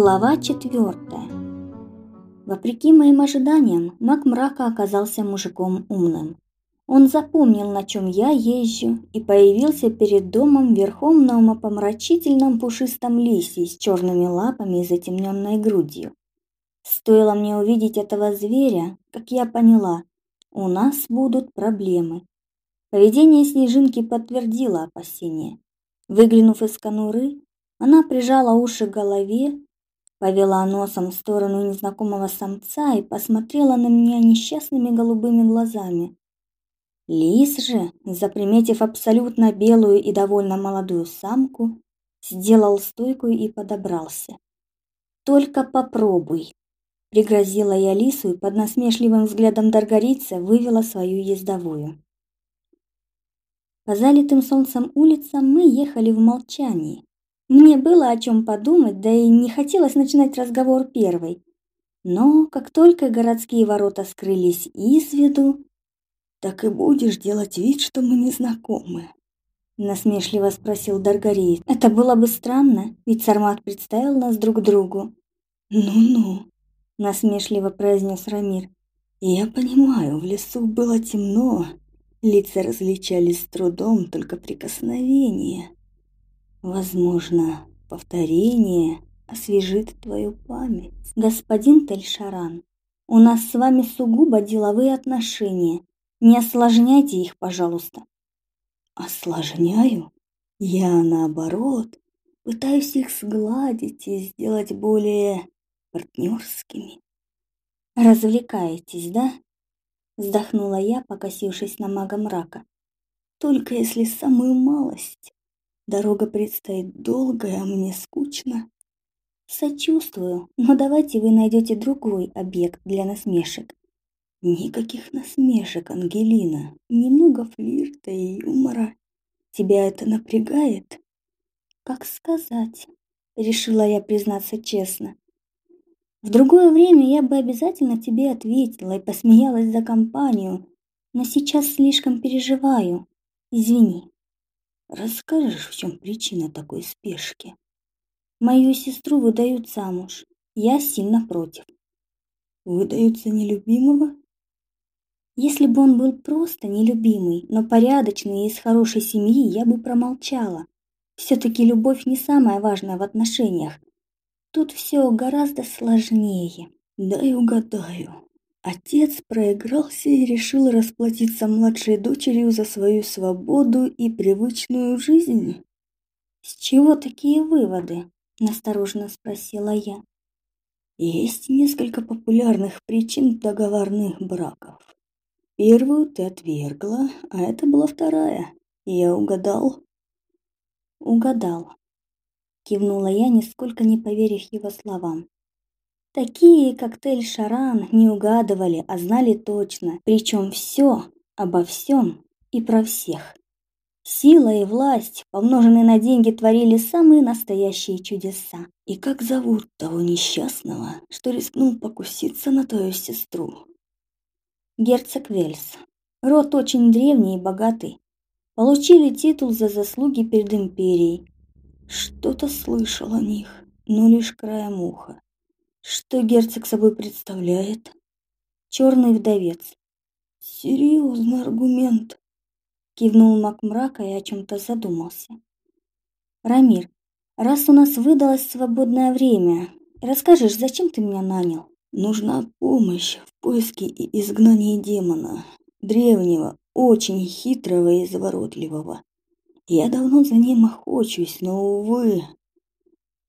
Глава четвертая. Вопреки моим ожиданиям, маг мрака оказался мужиком умным. Он запомнил, на чем я езжу, и появился перед домом верхом на умопомрачительном пушистом лисе с черными лапами и затемненной грудью. Стоило мне увидеть этого зверя, как я поняла, у нас будут проблемы. Поведение снежинки подтвердило опасения. Выглянув из конуры, она прижала уши к голове, повела носом в сторону незнакомого самца и посмотрела на меня несчастными голубыми глазами. Лис же, заприметив абсолютно белую и довольно молодую самку, сделал стойку и подобрался. Только попробуй, пригрозила я лису и под насмешливым взглядом Даргарица вывела свою ездовую. По залитым солнцем улицам мы ехали в молчании. Мне было о чем подумать, да и не хотелось начинать разговор первой. Но как только городские ворота скрылись из виду, так и будешь делать вид, что мы не знакомы. Насмешливо спросил Даргариец. Это было бы странно, ведь Сармат представил нас друг другу. Ну-ну, насмешливо произнес Рамир. Я понимаю, в лесу было темно, лица различались с трудом, только прикосновение. Возможно, повторение освежит твою память. Господин Тельшаран, у нас с вами сугубо деловые отношения. Не осложняйте их, пожалуйста. Осложняю? Я наоборот пытаюсь их сгладить и сделать более партнерскими. Развлекаетесь, да? Вздохнула я, покосившись на мага мрака. Только если самую малость. Дорога предстоит долгая, а мне скучно. Сочувствую, но давайте вы найдете другой объект для насмешек. Никаких насмешек, Ангелина. Немного флирта и юмора. Тебя это напрягает? Как сказать? Решила я признаться честно. В другое время я бы обязательно тебе ответила и посмеялась за компанию, но сейчас слишком переживаю. Извини. Расскажешь, в чем причина такой спешки? Мою сестру выдают замуж. Я сильно против. Выдают за нелюбимого? Если бы он был просто нелюбимый, но порядочный и из хорошей семьи, я бы промолчала. все таки любовь не самое важное в отношениях. Тут все гораздо сложнее. Дай угадаю. Отец проигрался и решил расплатиться младшей дочерью за свою свободу и привычную жизнь. С чего такие выводы? настороженно спросила я. Есть несколько популярных причин договорных браков. Первую ты отвергла, а это была вторая. Я угадал. Угадал. Кивнула я, нисколько не поверив его словам. Такие, как Тель-Шаран, не угадывали, а знали точно, причем все обо всем и про всех. Сила и власть, помноженные на деньги, творили самые настоящие чудеса. И как зовут того несчастного, что рискнул покуситься на твою сестру? Герцог Вельс. Род очень древний и богатый. Получили титул за заслуги перед империей. Что-то слышал о них, но лишь краем уха. Что герцог собой представляет? Черный вдовец. Серьезный аргумент. Кивнул маг мрака и о чем-то задумался. Рамир, раз у нас выдалось свободное время, расскажешь, зачем ты меня нанял? Нужна помощь в поиске и изгнании демона, древнего, очень хитрого и изворотливого. Я давно за ним охочусь, но, увы,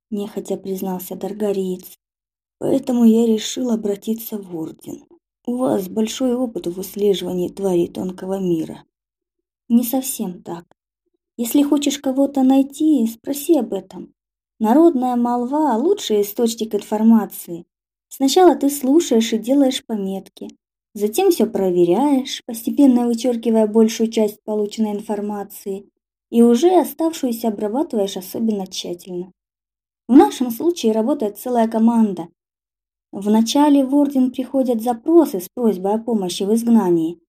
нехотя признался Даргариец. Поэтому я решил обратиться в орден. У вас большой опыт в выслеживании тварей тонкого мира. Не совсем так. Если хочешь кого-то найти, спроси об этом. Народная молва лучший источник информации. Сначала ты слушаешь и делаешь пометки, затем все проверяешь, постепенно вычеркивая большую часть полученной информации, и уже оставшуюся обрабатываешь особенно тщательно. В нашем случае работает целая команда, Вначале в орден приходят запросы с просьбой о помощи в изгнании.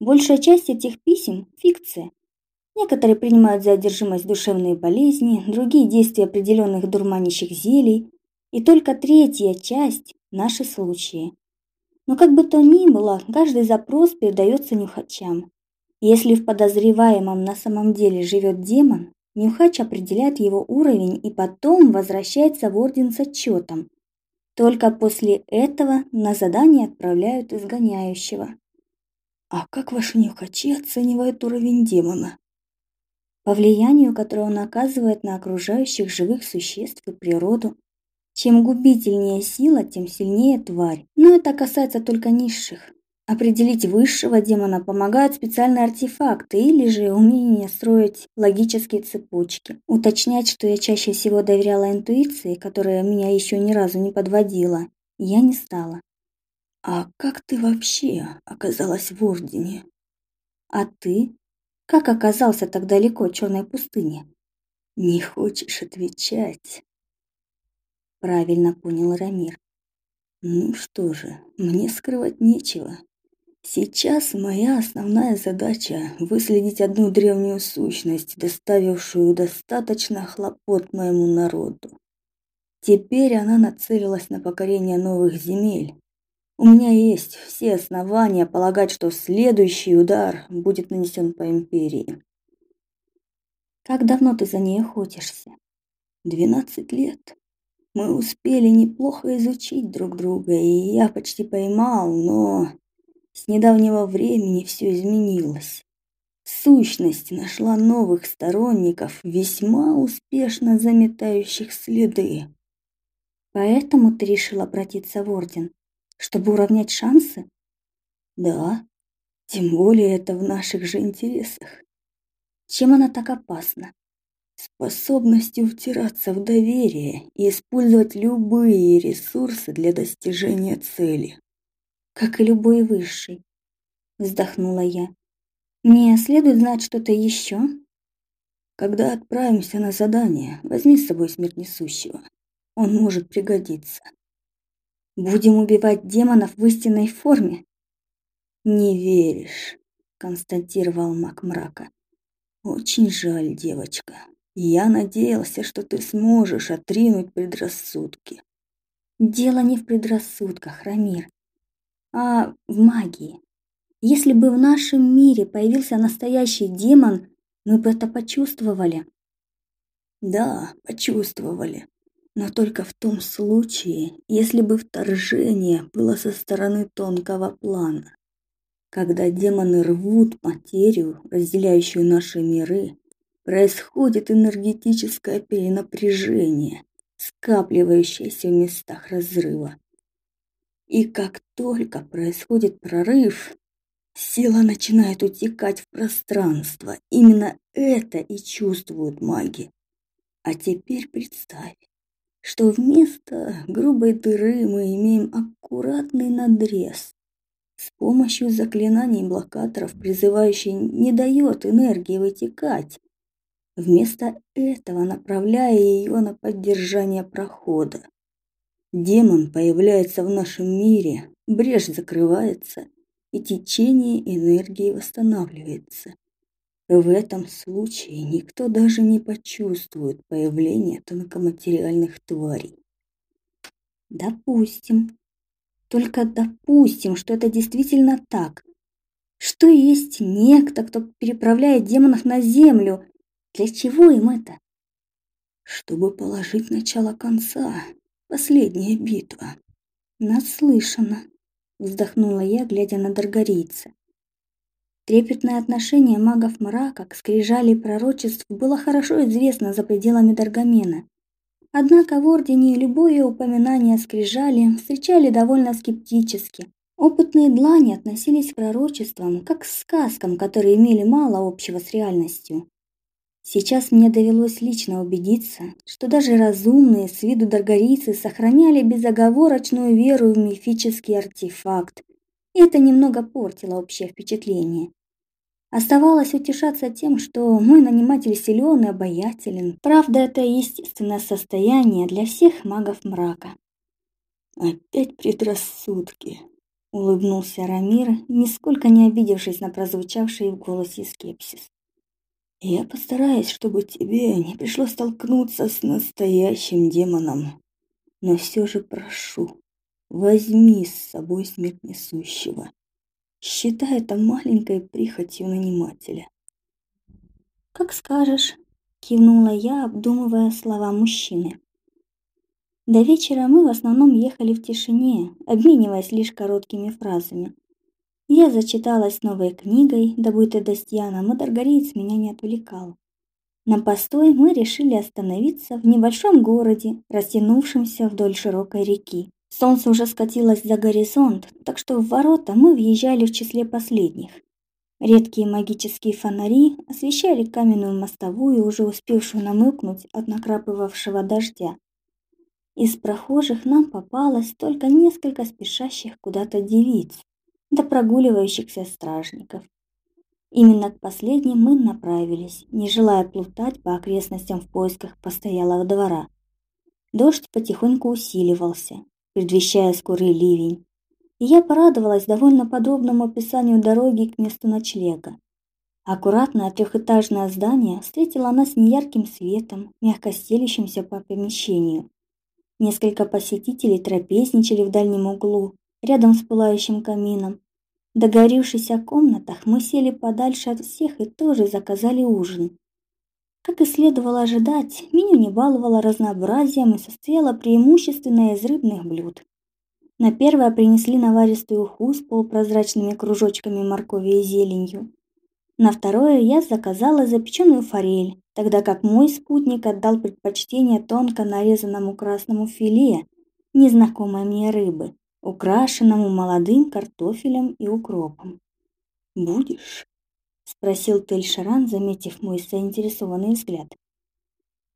Большая часть этих писем – фикция. Некоторые принимают за одержимость душевные болезни, другие – действия определенных дурманящих зелий. И только третья часть – наши случаи. Но как бы то ни было, каждый запрос передается нюхачам. Если в подозреваемом на самом деле живет демон, нюхач определяет его уровень и потом возвращается в орден с отчетом. Только после этого на задание отправляют изгоняющего. А как ваши нюхачи оценивают уровень демона? По влиянию, которое он оказывает на окружающих живых существ и природу. Чем губительнее сила, тем сильнее тварь. Но это касается только низших. Определить высшего демона помогают специальные артефакты или же умение строить логические цепочки. Уточнять, что я чаще всего доверяла интуиции, которая меня еще ни разу не подводила, я не стала. А как ты вообще оказалась в Ордене? А ты? Как оказался так далеко от черной пустыни? Не хочешь отвечать? Правильно понял Рамир. Ну что же, мне скрывать нечего. Сейчас моя основная задача – выследить одну древнюю сущность, доставившую достаточно хлопот моему народу. Теперь она нацелилась на покорение новых земель. У меня есть все основания полагать, что следующий удар будет нанесен по империи. Как давно ты за ней охотишься? Двенадцать лет. Мы успели неплохо изучить друг друга, и я почти поймал, но с недавнего времени все изменилось. Сущность нашла новых сторонников, весьма успешно заметающих следы. Поэтому ты решил обратиться в Орден, чтобы уравнять шансы? Да, тем более это в наших же интересах. Чем она так опасна? Способностью втираться в доверие и использовать любые ресурсы для достижения цели как и любой высший, вздохнула я. Мне следует знать что-то еще? Когда отправимся на задание, возьми с собой смерть несущего. Он может пригодиться. Будем убивать демонов в истинной форме? Не веришь, констатировал маг мрака. Очень жаль, девочка. Я надеялся, что ты сможешь отринуть предрассудки. Дело не в предрассудках, Рамир а в магии. Если бы в нашем мире появился настоящий демон, мы бы это почувствовали. Да, почувствовали. Но только в том случае, если бы вторжение было со стороны тонкого плана. Когда демоны рвут материю, разделяющую наши миры, происходит энергетическое перенапряжение, скапливающееся в местах разрыва. И как только происходит прорыв, сила начинает утекать в пространство. Именно это и чувствуют маги. А теперь представь, что вместо грубой дыры мы имеем аккуратный надрез. С помощью заклинаний блокаторов призывающий не дает энергии вытекать, вместо этого направляя ее на поддержание прохода. Демон появляется в нашем мире, брешь закрывается, и течение энергии восстанавливается. В этом случае никто даже не почувствует появление тонкоматериальных тварей. Допустим. Только допустим, что это действительно так. Что есть некто, кто переправляет демонов на землю. Для чего им это? Чтобы положить начало конца, Последняя битва. Наслышана, вздохнула я, глядя на Даргарийца. Трепетное отношение магов мрака к скрижали пророчеств было хорошо известно за пределами Даргамена. Однако в Ордене любое упоминание о скрижали встречали довольно скептически. Опытные длани относились к пророчествам как к сказкам, которые имели мало общего с реальностью. Сейчас мне довелось лично убедиться, что даже разумные с виду даргарийцы сохраняли безоговорочную веру в мифический артефакт, и это немного портило общее впечатление. Оставалось утешаться тем, что мой наниматель силен и обаятелен. Правда, это естественное состояние для всех магов мрака. «Опять предрассудки», — улыбнулся Рамир, нисколько не обидевшись на прозвучавший в голосе скепсис. Я постараюсь, чтобы тебе не пришлось столкнуться с настоящим демоном. но все же прошу, возьми с собой смерть несущего. Считай это маленькой прихотью нанимателя. Как скажешь, кивнула я, обдумывая слова мужчины. До вечера мы в основном ехали в тишине, обмениваясь лишь короткими фразами. Я зачиталась новой книгой, добытой Достьяном, и Даргариец меня не отвлекал. На постой мы решили остановиться в небольшом городе, растянувшемся вдоль широкой реки. Солнце уже скатилось за горизонт, так что в ворота мы въезжали в числе последних. Редкие магические фонари освещали каменную мостовую, уже успевшую намокнуть от накрапывавшего дождя. Из прохожих нам попалось только несколько спешащих куда-то девиц, да прогуливающихся стражников. Именно к последним мы направились, не желая плутать по окрестностям в поисках постоялого двора. Дождь потихоньку усиливался, предвещая скорый ливень, и я порадовалась довольно подробному описанию дороги к месту ночлега. Аккуратное трехэтажное здание встретило нас неярким светом, мягко стелющимся по помещению. Несколько посетителей трапезничали в дальнем углу, рядом с пылающим камином. В догоревшихся комнатах мы сели подальше от всех и тоже заказали ужин. Как и следовало ожидать, меню не баловало разнообразием и состояло преимущественно из рыбных блюд. На первое принесли наваристую уху с полупрозрачными кружочками моркови и зеленью. На второе я заказала запеченную форель, тогда как мой спутник отдал предпочтение тонко нарезанному красному филе незнакомой мне рыбы, украшенному молодым картофелем и укропом. «Будешь?» — спросил Тель-Шаран, заметив мой заинтересованный взгляд.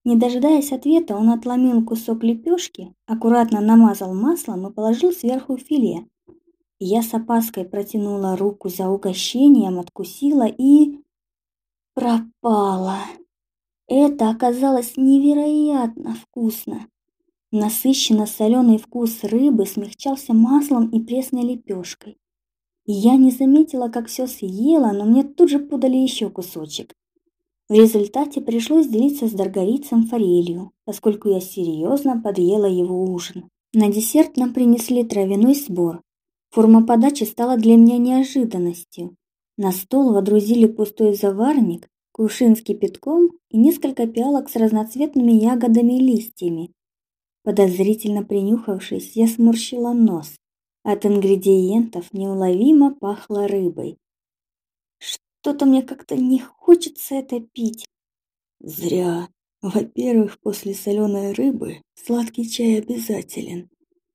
Не дожидаясь ответа, он отломил кусок лепешки, аккуратно намазал маслом и положил сверху филе. Я с опаской протянула руку за угощением, откусила и... пропала. Это оказалось невероятно вкусно. Насыщенно соленый вкус рыбы смягчался маслом и пресной лепешкой. Я не заметила, как все съела, но мне тут же подали еще кусочек. В результате пришлось делиться с Даргарицем форелью, поскольку я серьезно подъела его ужин. На десерт нам принесли травяной сбор. Форма подачи стала для меня неожиданностью. На стол водрузили пустой заварник, кувшин с кипятком и несколько пиалок с разноцветными ягодами и листьями. Подозрительно принюхавшись, я сморщила нос. От ингредиентов неуловимо пахло рыбой. Что-то мне как-то не хочется это пить. Зря. Во-первых, после соленой рыбы сладкий чай обязателен,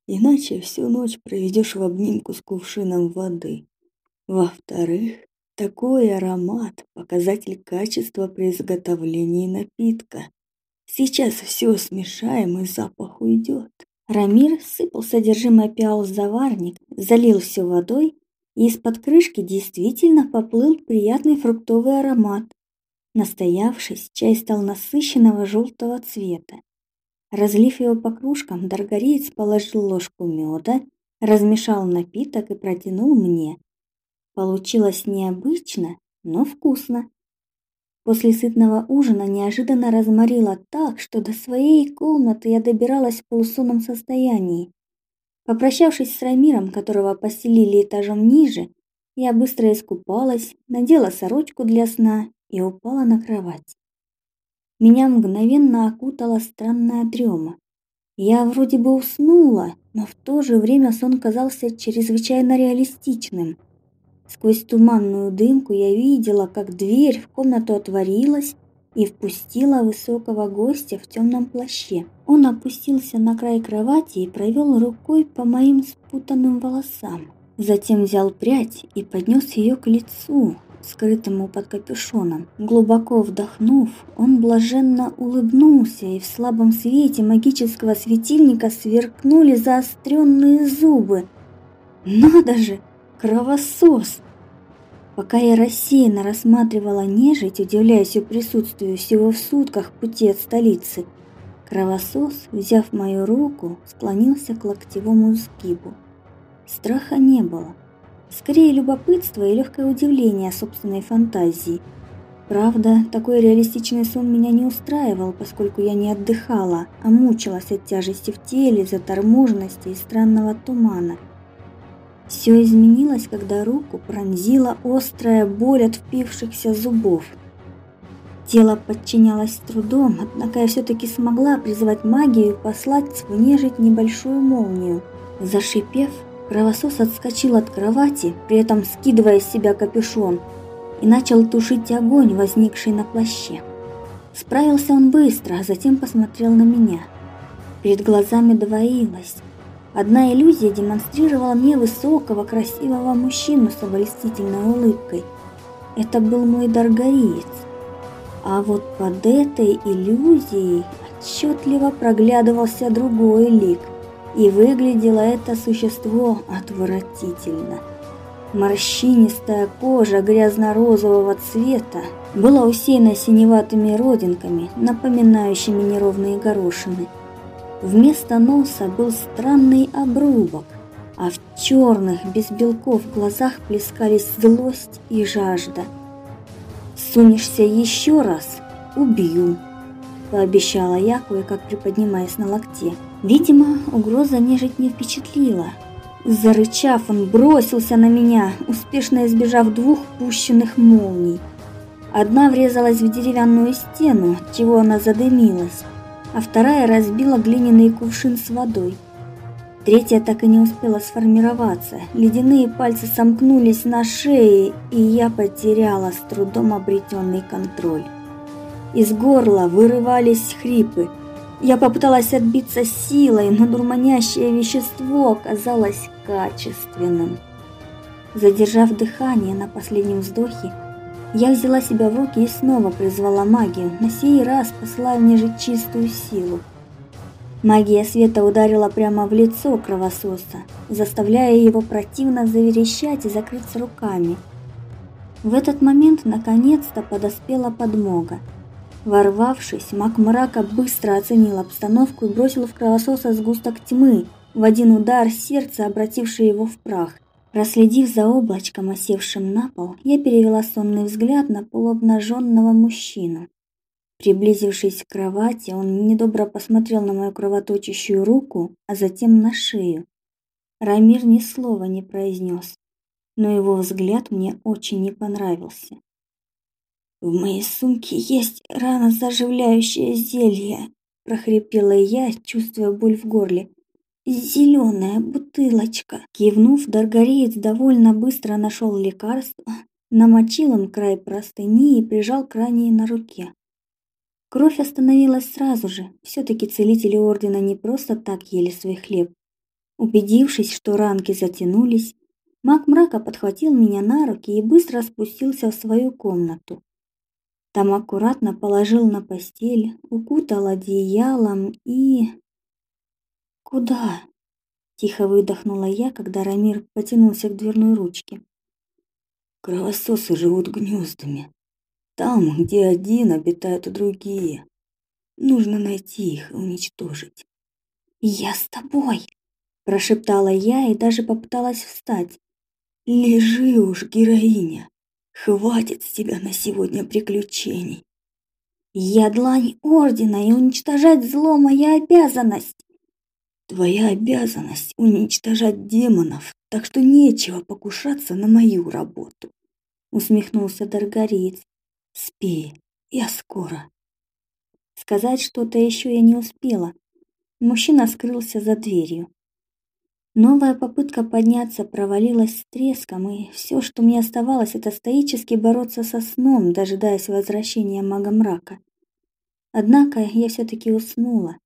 иначе всю ночь проведешь в обнимку с кувшином воды. Во-вторых, такой аромат – показатель качества при изготовлении напитка. Сейчас все смешаем, и запах уйдет. Рамир сыпал содержимое пиал в заварник, залил все водой и из-под крышки действительно поплыл приятный фруктовый аромат. Настоявшись, чай стал насыщенного желтого цвета. Разлив его по кружкам, Даргариец положил ложку меда, размешал напиток и протянул мне. Получилось необычно, но вкусно. После сытного ужина неожиданно разморило так, что до своей комнаты я добиралась в полусонном состоянии. Попрощавшись с Рамиром, которого поселили этажом ниже, я быстро искупалась, надела сорочку для сна и упала на кровать. Меня мгновенно окутала странная дрема. Я вроде бы уснула, но в то же время сон казался чрезвычайно реалистичным. Сквозь туманную дымку я видела, как дверь в комнату отворилась, и впустила высокого гостя в темном плаще. Он опустился на край кровати и провел рукой по моим спутанным волосам. Затем взял прядь и поднес ее к лицу, скрытому под капюшоном. Глубоко вдохнув, он блаженно улыбнулся, и в слабом свете магического светильника сверкнули заостренные зубы. «Надо же! Кровосос!» Пока я рассеянно рассматривала нежить, удивляясь ее присутствию всего в сутках пути от столицы, кровосос, взяв мою руку, склонился к локтевому сгибу. Страха не было. Скорее любопытство и легкое удивление собственной фантазии. Правда, такой реалистичный сон меня не устраивал, поскольку я не отдыхала, а мучилась от тяжести в теле, заторможенности и странного тумана. Все изменилось, когда руку пронзила острая боль от впившихся зубов. Тело подчинялось трудом, однако я все-таки смогла призвать магию и послать в нежить небольшую молнию. Зашипев, кровосос отскочил от кровати, при этом скидывая с себя капюшон – и начал тушить огонь, возникший на плаще. Справился он быстро, а затем посмотрел на меня. Перед глазами двоилось. Одна иллюзия демонстрировала мне высокого, красивого мужчину с обольстительной улыбкой. Это был мой даргариец. А вот под этой иллюзией отчетливо проглядывался другой лик, и выглядело это существо отвратительно. Морщинистая кожа грязно-розового цвета была усеяна синеватыми родинками, напоминающими неровные горошины. Вместо носа был странный обрубок, а в черных, без белков глазах плескались злость и жажда. «Сунешься еще раз – убью», – пообещала я, кое-как приподнимаясь на локте. Видимо, угроза нежить не впечатлила – Зарычав, он бросился на меня, успешно избежав двух пущенных молний. Одна врезалась в деревянную стену, чего она задымилась, а вторая разбила глиняный кувшин с водой. Третья так и не успела сформироваться. Ледяные пальцы сомкнулись на шее, и я потеряла с трудом обретенный контроль. Из горла вырывались хрипы – я попыталась отбиться силой, но дурманящее вещество оказалось качественным. Задержав дыхание на последнем вздохе, я взяла себя в руки и снова призвала магию, на сей раз посылая мне же чистую силу. Магия света ударила прямо в лицо кровососа, заставляя его противно заверещать и закрыться руками. В этот момент наконец-то подоспела подмога. Ворвавшись, маг мрака быстро оценил обстановку и бросил в кровососа сгусток тьмы, в один удар сердца, обративший его в прах. Проследив за облачком, осевшим на пол, я перевела сонный взгляд на полуобнаженного мужчину. Приблизившись к кровати, он недобро посмотрел на мою кровоточащую руку, а затем на шею. Рамир ни слова не произнес, но его взгляд мне очень не понравился. В моей сумке есть ранозаживляющее зелье, прохрипела я, чувствуя боль в горле. Зеленая бутылочка. Кивнув, Даргариец довольно быстро нашел лекарство, намочил им край простыни и прижал к ране на руке. Кровь остановилась сразу же. все таки целители ордена не просто так ели свой хлеб. Убедившись, что ранки затянулись, маг мрака подхватил меня на руки и быстро спустился в свою комнату. Там аккуратно положил на постель, укутал одеялом и... «Куда?» – тихо выдохнула я, когда Рамир потянулся к дверной ручке. «Кровососы живут гнездами. Там, где один, обитают другие. Нужно найти их и уничтожить». «Я с тобой!» – прошептала я и даже попыталась встать. «Лежи уж, героиня!» Хватит с тебя на сегодня приключений. Я длань ордена, и уничтожать зло моя обязанность. Твоя обязанность уничтожать демонов, так что нечего покушаться на мою работу. Усмехнулся Даргариец. Спи, я скоро. Сказать что-то еще я не успела. Мужчина скрылся за дверью. Новая попытка подняться провалилась с треском, и все, что мне оставалось, это стоически бороться со сном, дожидаясь возвращения мага мрака. Однако я все-таки уснула.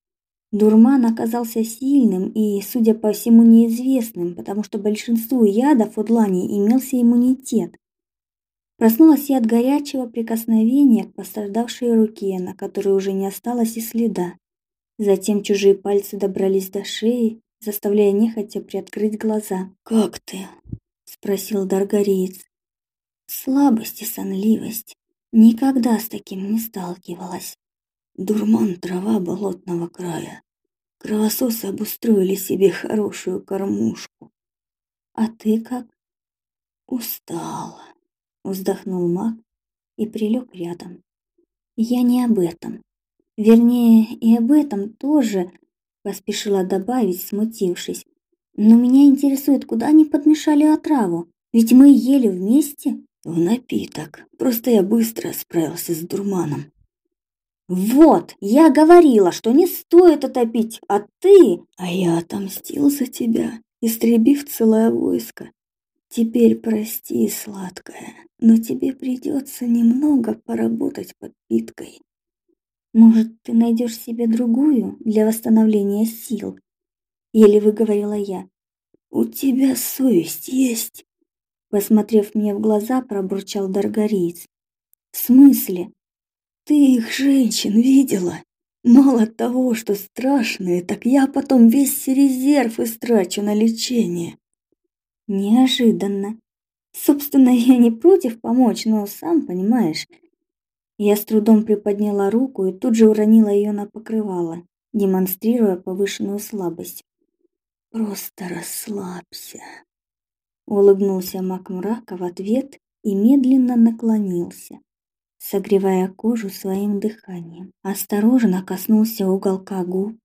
Дурман оказался сильным и, судя по всему, неизвестным, потому что большинству ядов у длани имелся иммунитет. Проснулась я от горячего прикосновения к пострадавшей руке, на которой уже не осталось и следа. Затем чужие пальцы добрались до шеи, заставляя нехотя приоткрыть глаза. «Как ты?» — спросил Даргариец. «Слабость и сонливость. Никогда с таким не сталкивалась. Дурман трава болотного края. Кровососы обустроили себе хорошую кормушку. А ты как?» «Устала», — вздохнул маг и прилег рядом. Я не об этом. Вернее, и об этом тоже поспешила добавить, смутившись. Но меня интересует, куда они подмешали отраву? Ведь мы ели вместе. В напиток. Просто я быстро справился с дурманом. Вот, я говорила, что не стоит это пить, а ты... А я отомстил за тебя, истребив целое войско. Теперь прости, сладкая, но тебе придется немного поработать подпиткой. Может, ты найдешь себе другую для восстановления сил? Еле выговорила я. У тебя совесть есть? Посмотрев мне в глаза, пробурчал Даргариец. В смысле? Ты их женщин видела? Мало того, что страшные, так я потом весь резерв истрачу на лечение. Неожиданно. Собственно, я не против помочь, но сам понимаешь. Я с трудом приподняла руку и тут же уронила ее на покрывало, демонстрируя повышенную слабость. Просто расслабься. Улыбнулся Мак в ответ и медленно наклонился согревая кожу своим дыханием. Осторожно коснулся уголка губ,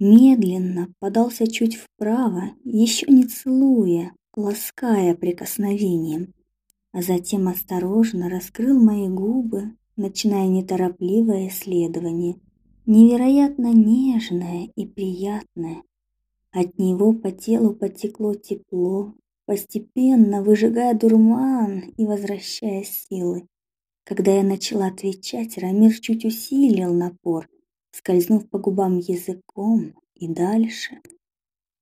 медленно подался чуть вправо, еще не целуя, лаская прикосновением, а затем осторожно раскрыл мои губы, начиная неторопливое исследование, невероятно нежное и приятное. От него по телу потекло тепло, постепенно выжигая дурман и возвращая силы. Когда я начала отвечать, Рамир чуть усилил напор, скользнув по губам языком и дальше.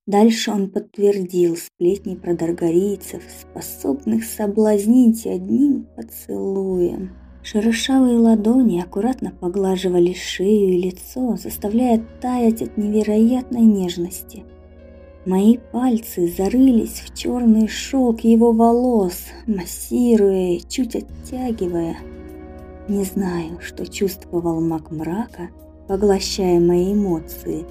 Дальше он подтвердил сплетни про даргарийцев, способных соблазнить одним поцелуем. Шершавые ладони аккуратно поглаживали шею и лицо, заставляя таять от невероятной нежности. Мои пальцы зарылись в черный шелк его волос, массируя, чуть оттягивая. Не знаю, что чувствовал маг мрака, поглощая мои эмоции,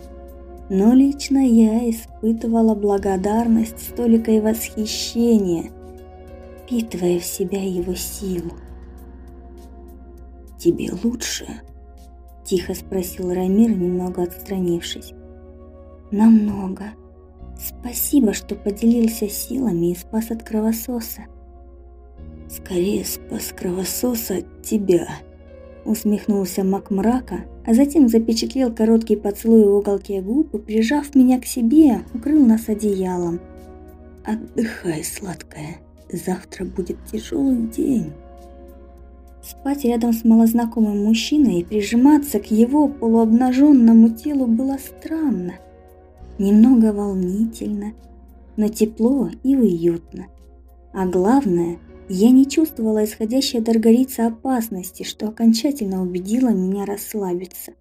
но лично я испытывала благодарность, столько и восхищение, впитывая в себя его силу. «Тебе лучше?» – тихо спросил Рамир, немного отстранившись. «Намного. Спасибо, что поделился силами и спас от кровососа. Скорее спас кровососа от тебя, усмехнулся маг мрака, а затем запечатлел короткий поцелуй в уголке губ и, прижав меня к себе, укрыл нас одеялом. Отдыхай, сладкая. Завтра будет тяжелый день. Спать рядом с малознакомым мужчиной и прижиматься к его полуобнаженному телу было странно, немного волнительно, но тепло и уютно. А главное, я не чувствовала исходящей от Даргарица опасности, что окончательно убедило меня расслабиться.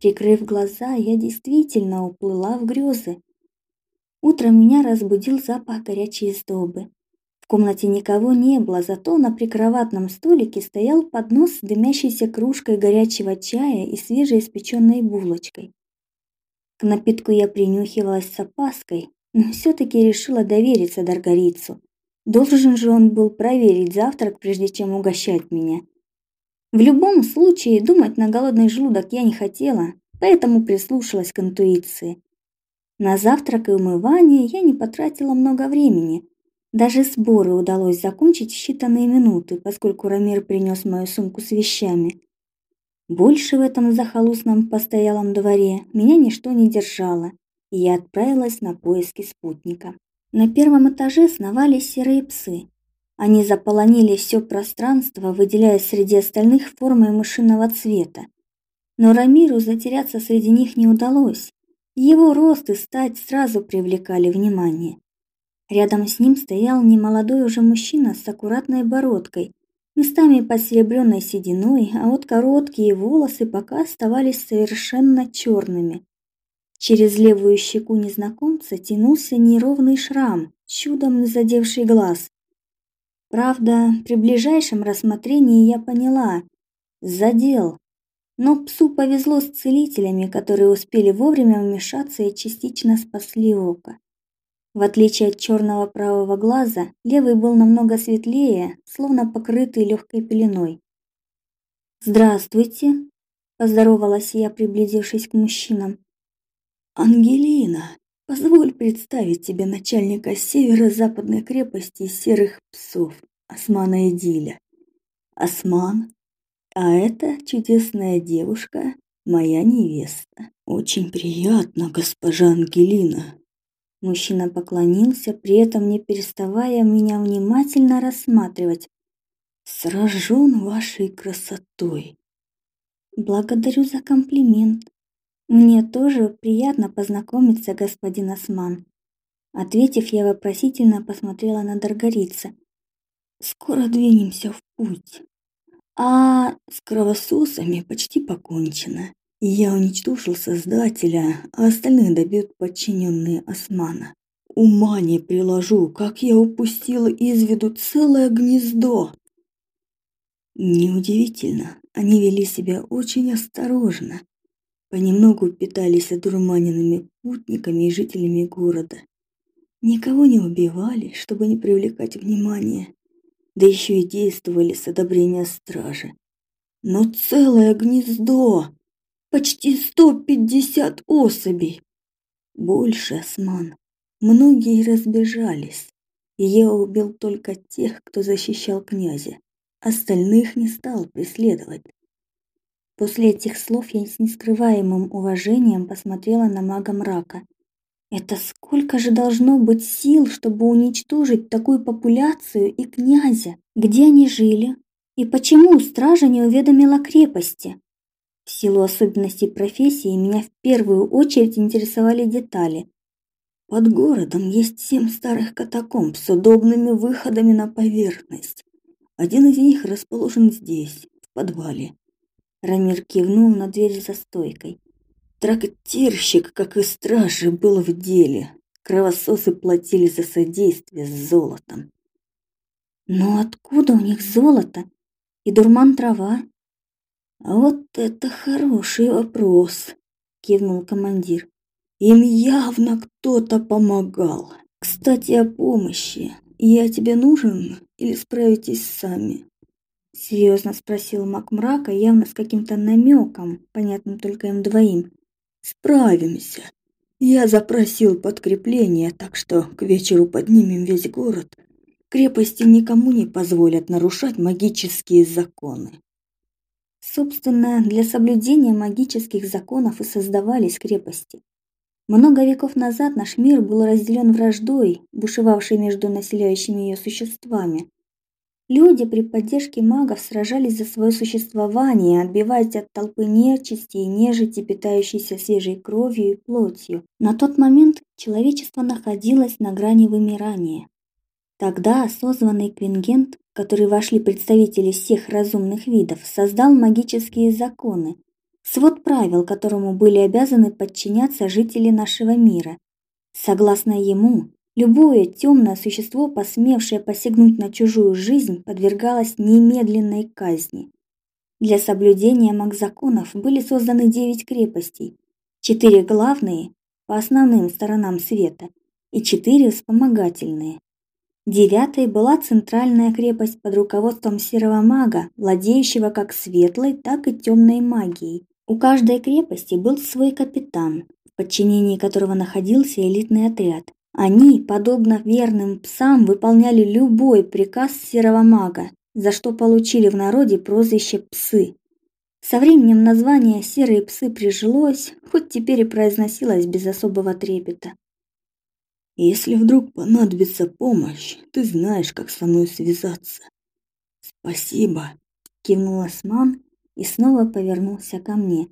Прикрыв глаза, я действительно уплыла в грезы. Утром меня разбудил запах горячей сдобы. В комнате никого не было, зато на прикроватном столике стоял поднос с дымящейся кружкой горячего чая и свежеиспеченной булочкой. К напитку я принюхивалась с опаской, но все таки решила довериться Даргарицу. Должен же он был проверить завтрак, прежде чем угощать меня. В любом случае, думать на голодный желудок я не хотела, поэтому прислушалась к интуиции. На завтрак и умывание я не потратила много времени. Даже сборы удалось закончить в считанные минуты, поскольку Рамир принес мою сумку с вещами. Больше в этом захолустном постоялом дворе меня ничто не держало, и я отправилась на поиски спутника. На первом этаже сновали серые псы. Они заполонили все пространство, выделяясь среди остальных формой мышиного цвета. Но Рамиру затеряться среди них не удалось. Его рост и стать сразу привлекали внимание. Рядом с ним стоял немолодой уже мужчина с аккуратной бородкой, местами посеребренной сединой, а вот короткие волосы пока оставались совершенно черными. Через левую щеку незнакомца тянулся неровный шрам, чудом не задевший глаз. Правда, при ближайшем рассмотрении я поняла, задел. Но псу повезло с целителями, которые успели вовремя вмешаться и частично спасли око. В отличие от черного правого глаза, левый был намного светлее, словно покрытый легкой пеленой. Здравствуйте, поздоровалась я, приблизившись к мужчинам. Ангелина, позволь представить тебе начальника северо-западной крепости серых псов, Османа Эдиля. Осман, а это чудесная девушка, моя невеста. Очень приятно, госпожа Ангелина. Мужчина поклонился, при этом не переставая меня внимательно рассматривать. Сражен вашей красотой. Благодарю за комплимент. Мне тоже приятно познакомиться, господин Осман. Ответив, я вопросительно посмотрела на Даргарица. Скоро двинемся в путь. А с кровососами почти покончено. Я уничтожил Создателя, а остальных добьют подчиненные Османа. Ума не приложу, как я упустила из виду целое гнездо. Неудивительно, они вели себя очень осторожно. Понемногу питались одурманенными путниками и жителями города. Никого не убивали, чтобы не привлекать внимания, да еще и действовали с одобрения стражи. Но целое гнездо! Почти сто пятьдесят особей. Больше, Осман. Многие разбежались, я убил только тех, кто защищал князя. Остальных не стал преследовать. После этих слов я с нескрываемым уважением посмотрела на мага мрака. Это сколько же должно быть сил, чтобы уничтожить такую популяцию и князя? Где они жили? И почему стража не уведомила крепости? В силу особенностей профессии меня в первую очередь интересовали детали. Под городом есть семь старых катакомб с удобными выходами на поверхность. Один из них расположен здесь, в подвале. Рамир кивнул на дверь за стойкой. Трактирщик, как и стражи, был в деле. Кровососы платили за содействие с золотом. Но откуда у них золото и дурман трава? Вот это хороший вопрос, кивнул командир. Им явно кто-то помогал. Кстати, о помощи. Я тебе нужен или справитесь сами? Серьезно спросил маг мрака, явно с каким-то намеком, понятным только им двоим. Справимся. Я запросил подкрепление, так что к вечеру поднимем весь город. Крепости никому не позволят нарушать магические законы. Собственно, для соблюдения магических законов и создавались крепости. Много веков назад наш мир был разделен враждой, бушевавшей между населяющими ее существами. Люди при поддержке магов сражались за свое существование, отбиваясь от толпы нечисти и нежити, питающейся свежей кровью и плотью. На тот момент человечество находилось на грани вымирания. Тогда созванный Квингент который вошли представители всех разумных видов, создал магические законы, свод правил, которому были обязаны подчиняться жители нашего мира. Согласно ему, любое темное существо, посмевшее посягнуть на чужую жизнь, подвергалось немедленной казни. Для соблюдения магзаконов были созданы девять крепостей, четыре главные по основным сторонам света и четыре вспомогательные. Девятой была центральная крепость под руководством серого мага, владеющего как светлой, так и темной магией. У каждой крепости был свой капитан, в подчинении которого находился элитный отряд. Они, подобно верным псам, выполняли любой приказ серого мага, за что получили в народе прозвище «псы». Со временем название «серые псы» прижилось, хоть теперь и произносилось без особого трепета. Если вдруг понадобится помощь, ты знаешь, как со мной связаться. Спасибо, кивнул Осман и снова повернулся ко мне.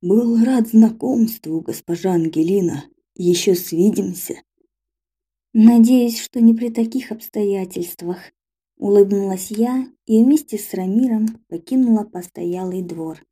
Был рад знакомству, госпожа Ангелина. Еще свидимся. Надеюсь, что не при таких обстоятельствах, улыбнулась я и вместе с Рамиром покинула постоялый двор.